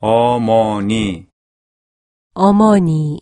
主に、主に